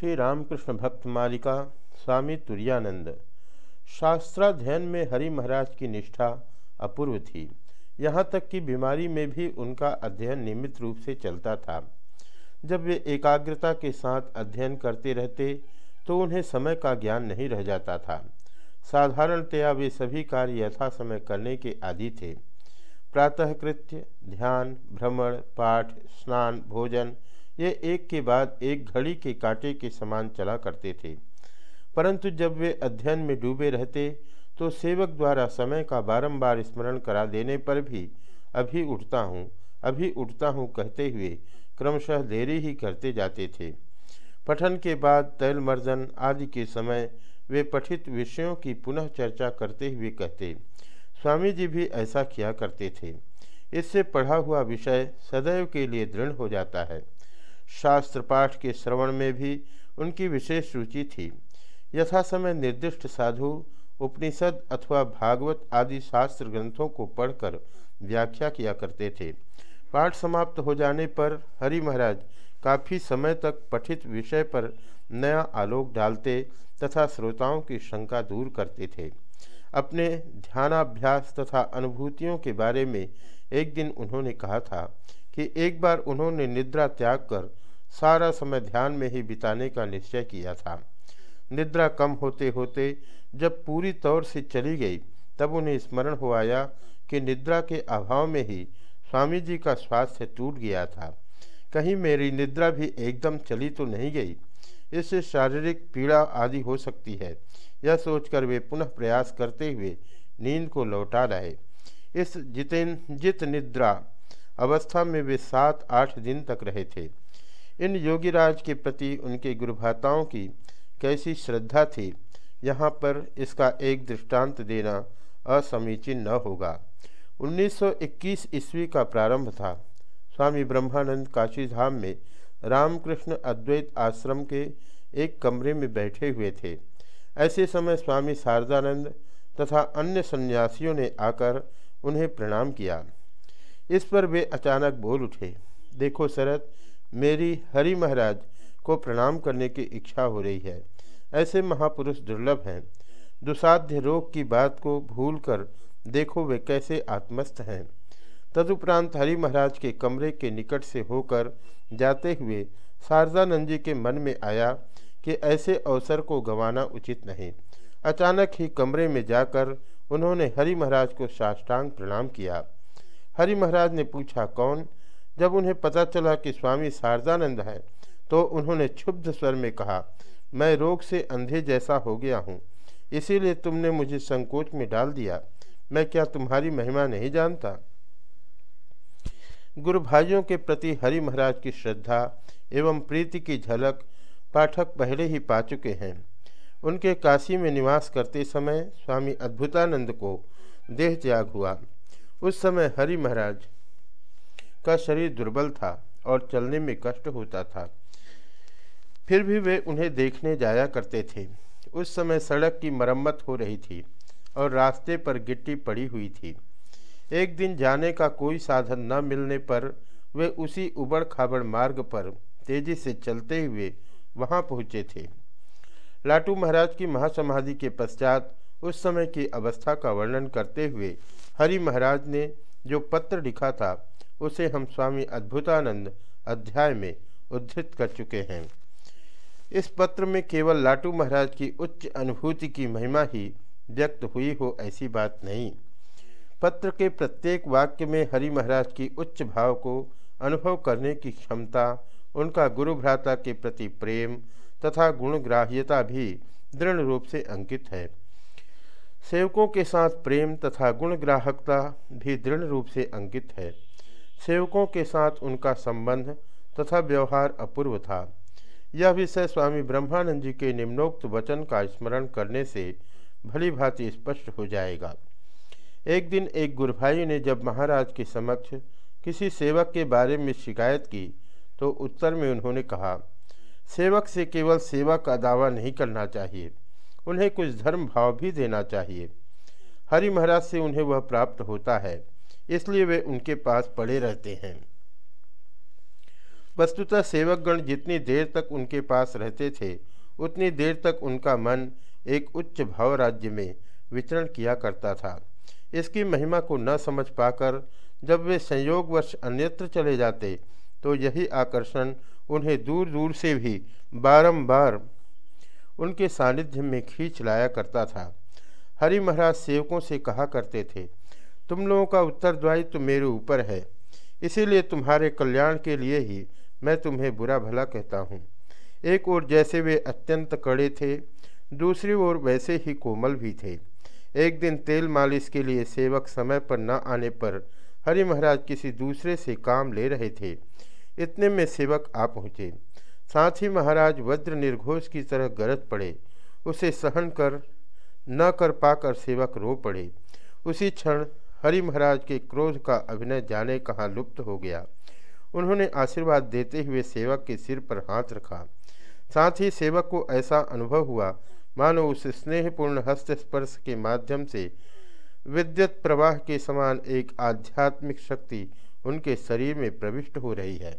श्री रामकृष्ण भक्त मालिका स्वामी तुरानंद शास्त्राध्ययन में हरि महाराज की निष्ठा अपूर्व थी। यहाँ तक कि बीमारी में भी उनका अध्ययन नियमित रूप से चलता था। जब वे एकाग्रता के साथ अध्ययन करते रहते तो उन्हें समय का ज्ञान नहीं रह जाता था। साधारणतया वे सभी कार्य यथा समय करने के आदि थे। प्रातः कृत्य ध्यान, भ्रमण, पाठ, स्नान, भोजन ये एक के बाद एक घड़ी के कांटे के समान चला करते थे। परंतु जब वे अध्ययन में डूबे रहते तो सेवक द्वारा समय का बारंबार स्मरण करा देने पर भी, अभी उठता हूँ, अभी उठता हूँ कहते हुए क्रमशः देरी ही करते जाते थे। पठन के बाद तैलमर्दन आदि के समय वे पठित विषयों की पुनः चर्चा करते हुए कहते, स्वामी जी भी ऐसा किया करते थे। इससे पढ़ा हुआ विषय सदैव के लिए दृढ़ हो जाता है। शास्त्र पाठ के श्रवण में भी उनकी विशेष रुचि थी। यथा समय निर्दिष्ट साधु, उपनिषद अथवा भागवत आदि शास्त्र ग्रंथों को पढ़कर व्याख्या किया करते थे। पाठ समाप्त हो जाने पर हरि महाराज काफ़ी समय तक पठित विषय पर नया आलोक डालते तथा श्रोताओं की शंका दूर करते थे। अपने ध्यानाभ्यास तथा अनुभूतियों के बारे में एक दिन उन्होंने कहा था कि एक बार उन्होंने निद्रा त्याग कर सारा समय ध्यान में ही बिताने का निश्चय किया था। निद्रा कम होते होते जब पूरी तौर से चली गई, तब उन्हें स्मरण हो आया कि निद्रा के अभाव में ही स्वामी जी का स्वास्थ्य टूट गया था। कहीं मेरी निद्रा भी एकदम चली तो नहीं गई। इससे शारीरिक पीड़ा आदि हो सकती है। यह सोचकर वे पुनः प्रयास करते हुए नींद को लौटा लाए। इस जितेन, जित निद्रा अवस्था में वे सात, आठ दिन तक रहे थे। इन योगीराज के प्रति उनके गुरुभाताओं की कैसी श्रद्धा थी, यहाँ पर इसका एक दृष्टांत देना असमीचीन न होगा। 1921 ईस्वी का प्रारंभ था। स्वामी ब्रह्मानंद काशीधाम में रामकृष्ण अद्वैत आश्रम के एक कमरे में बैठे हुए थे। ऐसे समय स्वामी शारदानंद तथा अन्य सन्यासियों ने आकर उन्हें प्रणाम किया। इस पर वे अचानक बोल उठे। देखो शरद मेरी हरि महाराज को प्रणाम करने की इच्छा हो रही है। ऐसे महापुरुष दुर्लभ हैं। दुसाध्य रोग की बात को भूलकर देखो वे कैसे आत्मस्थ हैं। तदुपरांत हरि महाराज के कमरे के निकट से होकर जाते हुए शारदानंद जी के मन में आया कि ऐसे अवसर को गंवाना उचित नहीं। अचानक ही कमरे में जाकर उन्होंने हरि महाराज को साष्टांग प्रणाम किया। हरि महाराज ने पूछा, कौन? जब उन्हें पता चला कि स्वामी शारदानंद है तो उन्होंने क्षुब्ध स्वर में कहा, मैं रोग से अंधे जैसा हो गया हूँ, इसीलिए तुमने मुझे संकोच में डाल दिया। मैं क्या तुम्हारी महिमा नहीं जानता? गुरु भाइयों के प्रति हरि महाराज की श्रद्धा एवं प्रीति की झलक पाठक पहले ही पा चुके हैं। उनके काशी में निवास करते समय स्वामी अद्भुतानंद को देह त्याग हुआ। उस समय हरि महाराज का शरीर दुर्बल था और चलने में कष्ट होता था। फिर भी वे उन्हें देखने जाया करते थे। उस समय सड़क की मरम्मत हो रही थी और रास्ते पर गिट्टी पड़ी हुई थी। एक दिन जाने का कोई साधन न मिलने पर वे उसी उबड़ खाबड़ मार्ग पर तेज़ी से चलते हुए वहाँ पहुँचे थे। लाटू महाराज की महासमाधि के पश्चात उस समय की अवस्था का वर्णन करते हुए हरि महाराज ने जो पत्र लिखा था, उसे हम स्वामी अद्भुतानंद अध्याय में उद्धृत कर चुके हैं। इस पत्र में केवल लाटू महाराज की उच्च अनुभूति की महिमा ही व्यक्त हुई हो ऐसी बात नहीं। पत्र के प्रत्येक वाक्य में हरि महाराज की उच्च भाव को अनुभव करने की क्षमता, उनका गुरु भ्राता के प्रति प्रेम तथा गुणग्राह्यता भी दृढ़ रूप से अंकित है। सेवकों के साथ प्रेम तथा गुणग्राहकता भी दृढ़ रूप से अंकित है। सेवकों के साथ उनका संबंध तथा व्यवहार अपूर्व था। यह विषय स्वामी ब्रह्मानंद जी के निम्नोक्त वचन का स्मरण करने से भली भांति स्पष्ट हो जाएगा। एक दिन एक गुरुभाई ने जब महाराज के समक्ष किसी सेवक के बारे में शिकायत की तो उत्तर में उन्होंने कहा, सेवक से केवल सेवा का दावा नहीं करना चाहिए। उन्हें कुछ धर्म भाव भी देना चाहिए। हरि महाराज से उन्हें वह प्राप्त होता है, इसलिए वे उनके पास पड़े रहते हैं। वस्तुतः सेवकगण जितनी देर तक उनके पास रहते थे, उतनी देर तक उनका मन एक उच्च भाव राज्य में विचरण किया करता था। इसकी महिमा को न समझ पाकर जब वे संयोगवश अन्यत्र चले जाते तो यही आकर्षण उन्हें दूर दूर से भी बारंबार उनके सानिध्य में खींच लाया करता था। हरि महाराज सेवकों से कहा करते थे, तुम लोगों का उत्तरदायित्व मेरे ऊपर है। इसीलिए तुम्हारे कल्याण के लिए ही मैं तुम्हें बुरा भला कहता हूँ। एक ओर जैसे वे अत्यंत कड़े थे, दूसरी ओर वैसे ही कोमल भी थे। एक दिन तेल मालिश के लिए सेवक समय पर न आने पर हरि महाराज किसी दूसरे से काम ले रहे थे। इतने में सेवक आ पहुँचे। साथ ही महाराज वज्र निर्घोष की तरह गरज पड़े। उसे सहन कर, न कर पाकर सेवक रो पड़े। उसी क्षण हरि महाराज के क्रोध का अभिनय जाने कहाँ लुप्त हो गया। उन्होंने आशीर्वाद देते हुए सेवक के सिर पर हाथ रखा। साथ ही सेवक को ऐसा अनुभव हुआ, मानो उस स्नेहपूर्ण हस्त स्पर्श के माध्यम से विद्युत प्रवाह के समान एक आध्यात्मिक शक्ति उनके शरीर में प्रविष्ट हो रही है।